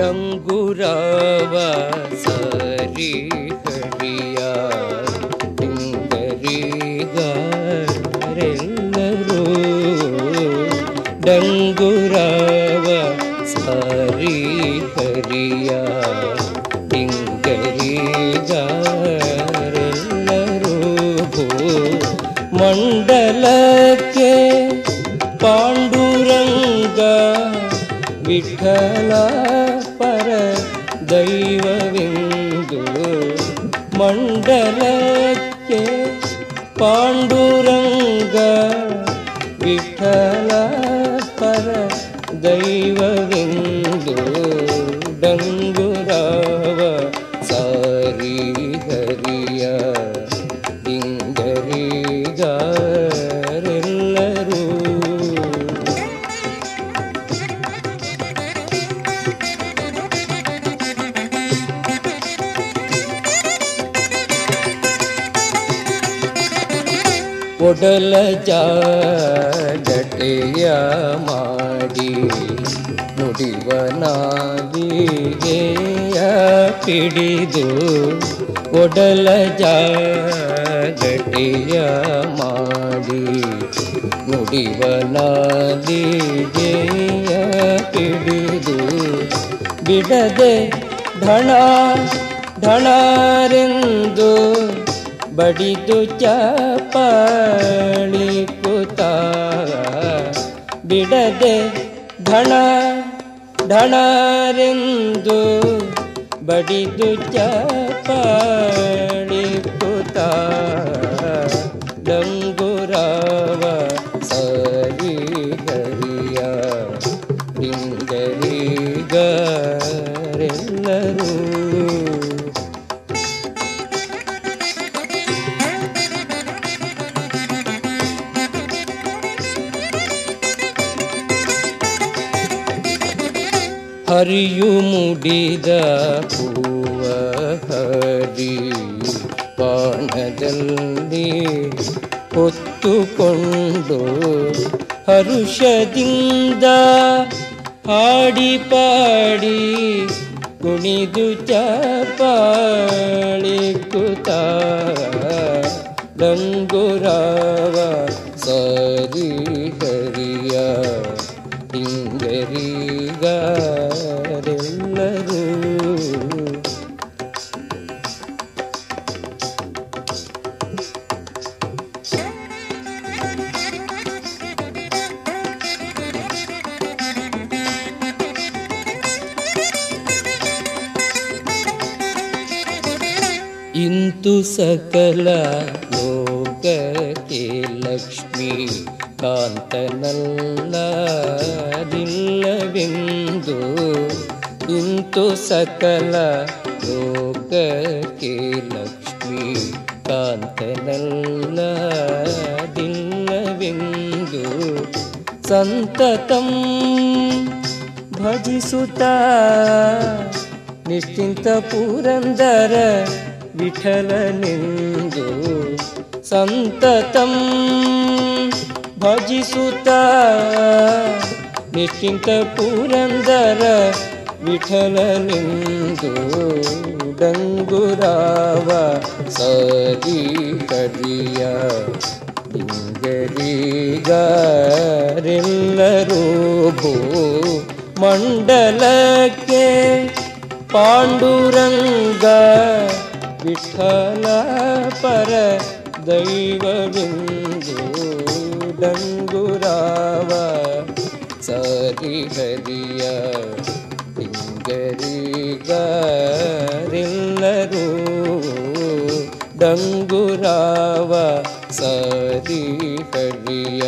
ಡಂಗುರವ ಸರಿ ಕಡಿಯ ಡಿಂಗರಿಗಾರೆಲ್ಲರೂ ಡಂಗುರ पिठला पर दैवविन्दु मण्डलके पाण्डुरङ्ग दैव पर दैवविन्दु डङ्गुराव सारी हरिया। ಒಡಲ ಜಾಗಟೆಯ ಮಾಡಿ ನುಡಿವನಾದಿಗೆಯ ಪಿಡಿದು ಒಡಲ ಜಾಗಟೆಯ ಮಾಡಿ ನುಡಿವನಾದಿಗೆಯ ಪಿಡಿದು ಬಿಡದೆ ಢಣ ಢಣರೆಂದು ಬಡಿದು ಚಪಳಿ ಕುತ ಬಿಡದೆ ಢಣ ಢಣರೆಂದು ಬಡಿದು ಚಪಳಿ ಕುತ ಡಂಗುರವ ಸರಿ ಹರಿಯ ಡಿಂಗರಿಗರೆಲ್ಲರೂ ಹರಿಯು ಮುಡಿದ ಪೂವ ಹರಿ ಬಾಣದಲ್ಲಿ ಹೊತ್ತುಕೊಂಡು ಹರುಷದಿಂದ ಹಾಡಿ ಪಾಡಿ ಕುಣಿದು ಚಪಾಳಿ ಕುತ ಸರಿ ಹಿಂಗರಿಗಾರೆಲ್ಲರೂ ಇಂತು ಸಕಲ ಲೋಕಕ್ಕೆ ಲಕ್ಷ್ಮೀ ಕಾಂತನಲ್ಲದಿಲ್ಲವೆಂದು ಇಂತು ಸಕಲ ಲೋಕಕ್ಕೆ ಲಕ್ಷ್ಮಿ ಕಾಂತನಲ್ಲದಿಲ್ಲವೆಂದು ಸಂತತಂ ಭಜಿಸುತ್ತ ನಿಶ್ಚಿಂತ ಪುರಂದರ ವಿಠಲನೆಂದು ಸಂತತಂ ಭಜಿಸುತ್ತ ನಿಶ್ಚಿಂತ ಪುರಂದರ ವಿಠಲನೆಂದು ಡಂಗುರಾವ ಸರಿ ಹರಿಯ ಲಿಂಗರಿಗಾರೆಲ್ಲರೂ ಭೂ ಮಂಡಲಕ್ಕೆ ಪಾಂಡುರಂಗ ವಿಠಲ ಪರ ದೈವವೆಂದು ಡಂಗುರಾವ ಸರಿ ಹರಿಯ ಲಿಂಗರಿಗಾರೆಲ್ಲರೂ ಡಂಗುರಾವ ಸರಿ ಹರಿಯ